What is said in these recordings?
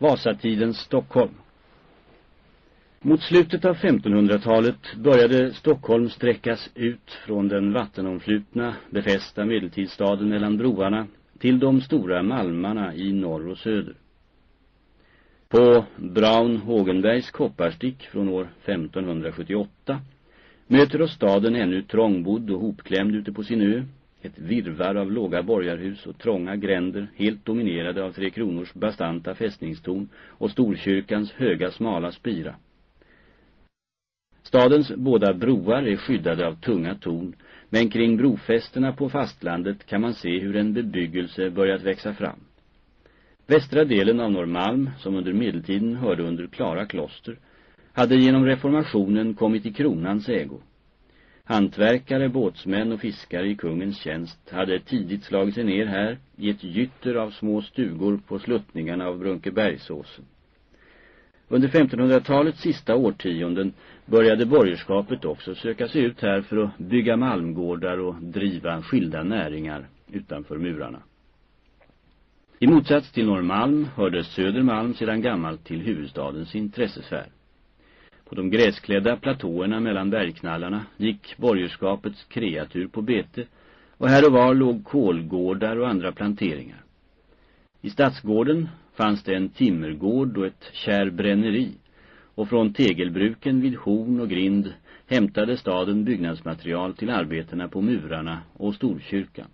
Vasatidens Stockholm Mot slutet av 1500-talet började Stockholm sträckas ut från den vattenomflutna, befästa medeltidsstaden mellan broarna till de stora malmarna i norr och söder. På Braun Hågenbergs kopparstick från år 1578 möter oss staden ännu trångbodd och hopklämd ute på sin ö ett virvar av låga borgarhus och trånga gränder helt dominerade av Tre Kronors bastanta fästningstorn och Storkyrkans höga smala spira. Stadens båda broar är skyddade av tunga torn, men kring brofästena på fastlandet kan man se hur en bebyggelse börjat växa fram. Västra delen av Norrmalm, som under medeltiden hörde under Klara kloster, hade genom reformationen kommit i kronans ägo. Hantverkare, båtsmän och fiskare i kungens tjänst hade tidigt slagit sig ner här i ett gytter av små stugor på sluttningarna av Brunkebergsåsen. Under 1500-talets sista årtionden började borgerskapet också söka sig ut här för att bygga malmgårdar och driva skilda näringar utanför murarna. I motsats till Norrmalm hörde Södermalm sedan gammalt till huvudstadens intressesfär. På de gräsklädda platåerna mellan bergknallarna gick borgerskapets kreatur på bete och här och var låg kolgårdar och andra planteringar. I stadsgården fanns det en timmergård och ett kärbränneri och från tegelbruken vid Horn och Grind hämtade staden byggnadsmaterial till arbetena på murarna och Storkyrkan.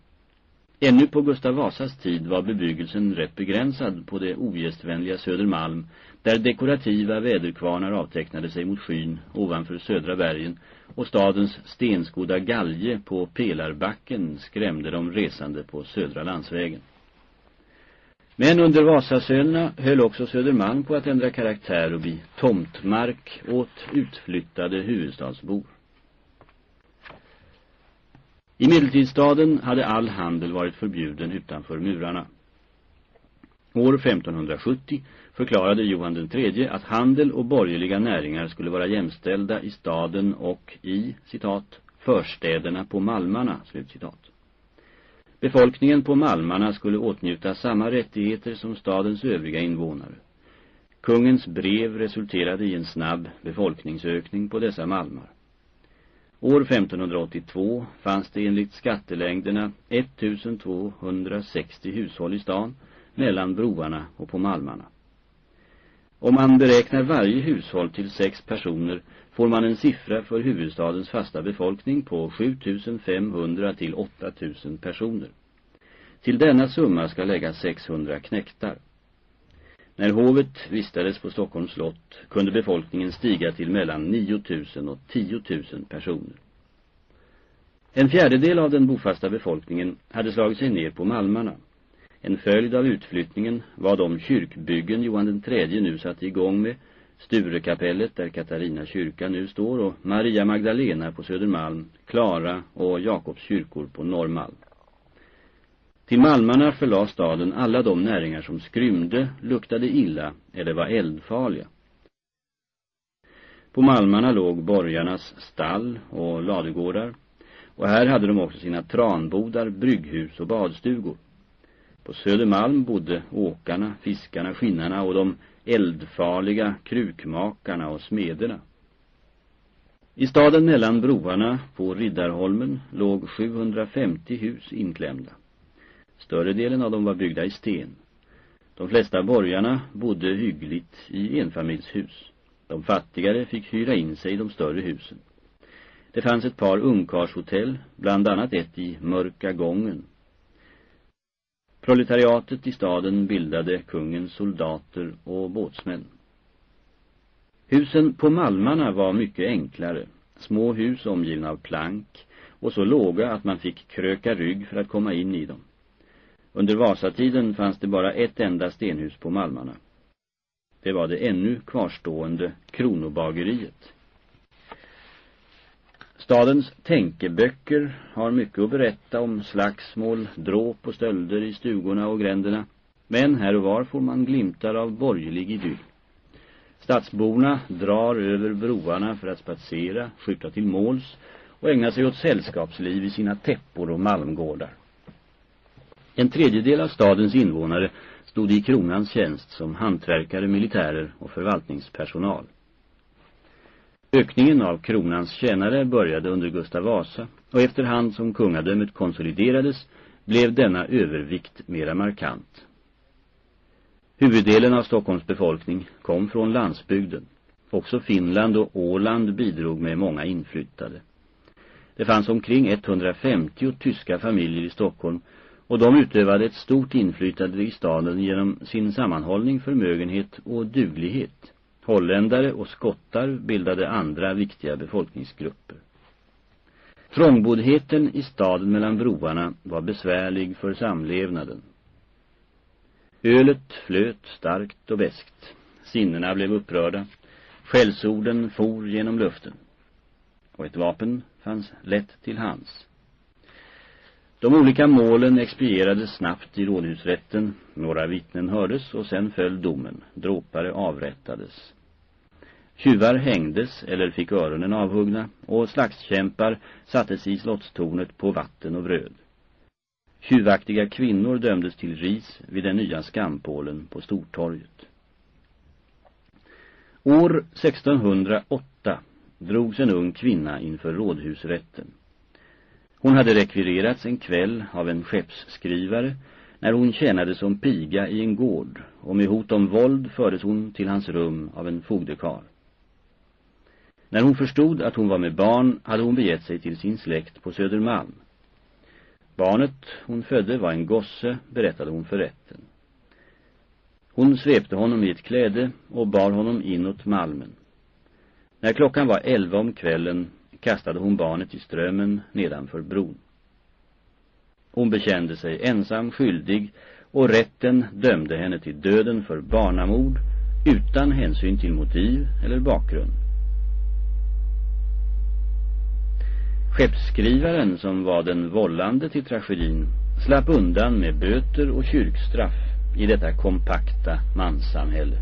Ännu på Gustav Vasas tid var bebyggelsen rätt begränsad på det ogästvänliga Södermalm där dekorativa väderkvarnar avtecknade sig mot skyn ovanför södra bergen och stadens stenskodda galge på Pelarbacken skrämde de resande på södra landsvägen. Men under Vasasönerna höll också Södermalm på att ändra karaktär och bli tomtmark åt utflyttade huvudstadsbor. I medeltidsstaden hade all handel varit förbjuden utanför murarna. År 1570 förklarade Johan den tredje att handel och borgerliga näringar skulle vara jämställda i staden och i, citat, förstäderna på Malmarna, slutcitat. Befolkningen på Malmarna skulle åtnjuta samma rättigheter som stadens övriga invånare. Kungens brev resulterade i en snabb befolkningsökning på dessa malmar. År 1582 fanns det enligt skattelängderna 1260 hushåll i stan mellan broarna och på malmarna. Om man beräknar varje hushåll till sex personer får man en siffra för huvudstadens fasta befolkning på 7500 till 8000 personer. Till denna summa ska läggas 600 knäktar. När hovet vistades på Stockholms slott kunde befolkningen stiga till mellan 9000 och 10 000 personer. En fjärdedel av den bofasta befolkningen hade slagit sig ner på Malmarna. En följd av utflyttningen var de kyrkbyggen Johan den tredje nu satte igång med, Sturekapellet där Katarina kyrka nu står och Maria Magdalena på Södermalm, Klara och Jakobs kyrkor på Norrmalm. Till Malmarna förlade staden alla de näringar som skrymde, luktade illa eller var eldfarliga. På Malmarna låg borgarnas stall och ladugårdar och här hade de också sina tranbodar, brygghus och badstugor. På Södermalm bodde åkarna, fiskarna, skinnarna och de eldfarliga krukmakarna och smederna. I staden mellan broarna på Riddarholmen låg 750 hus inklämda. Större delen av dem var byggda i sten. De flesta borgarna bodde hyggligt i enfamiljshus. De fattigare fick hyra in sig i de större husen. Det fanns ett par ungkarshotell, bland annat ett i Mörka gången. Proletariatet i staden bildade kungens soldater och båtsmän. Husen på Malmarna var mycket enklare. Små hus omgivna av plank och så låga att man fick kröka rygg för att komma in i dem. Under Vasatiden fanns det bara ett enda stenhus på Malmarna. Det var det ännu kvarstående kronobageriet. Stadens tänkeböcker har mycket att berätta om slagsmål, dråp och stölder i stugorna och gränderna. Men här och var får man glimtar av borgerlig idyll. Stadsborna drar över broarna för att spatsera, skjuta till måls och ägna sig åt sällskapsliv i sina täppor och malmgårdar. En tredjedel av stadens invånare stod i kronans tjänst som hantverkare, militärer och förvaltningspersonal. Ökningen av kronans tjänare började under Gustav Vasa och efterhand som kungadömet konsoliderades blev denna övervikt mera markant. Huvuddelen av Stockholms befolkning kom från landsbygden. Också Finland och Åland bidrog med många inflyttade. Det fanns omkring 150 tyska familjer i Stockholm och de utövade ett stort inflytande i staden genom sin sammanhållning, förmögenhet och duglighet. Holländare och skottar bildade andra viktiga befolkningsgrupper. Trångboddheten i staden mellan broarna var besvärlig för samlevnaden. Ölet flöt starkt och bäst. Sinnena blev upprörda. Skällsorden for genom luften. Och ett vapen fanns lätt till hands. De olika målen expedierades snabbt i rådhusrätten. Några vittnen hördes och sen föll domen. Dråpare avrättades. Tjuvar hängdes eller fick öronen avhuggna och slagskämpar sattes i slottstornet på vatten och bröd. Tjuvaktiga kvinnor dömdes till ris vid den nya skampålen på Stortorget. År 1608 drogs en ung kvinna inför rådhusrätten. Hon hade rekvirerats en kväll av en skeppsskrivare när hon tjänade som piga i en gård och med hot om våld fördes hon till hans rum av en fogdekar. När hon förstod att hon var med barn hade hon begett sig till sin släkt på Södermalm. Barnet hon födde var en gosse, berättade hon för rätten. Hon svepte honom i ett kläde och bar honom inåt Malmen. När klockan var elva om kvällen kastade hon barnet i strömmen nedanför bron. Hon bekände sig ensam skyldig och rätten dömde henne till döden för barnamord utan hänsyn till motiv eller bakgrund. Skeppsskrivaren som var den vållande till tragedin slapp undan med böter och kyrkstraff i detta kompakta manssamhälle.